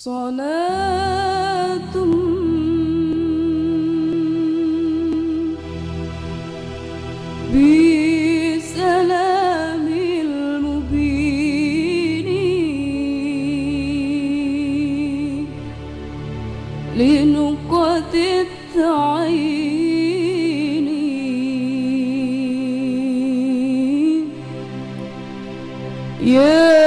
صلاة بسلام المبين لنقطة التعين يا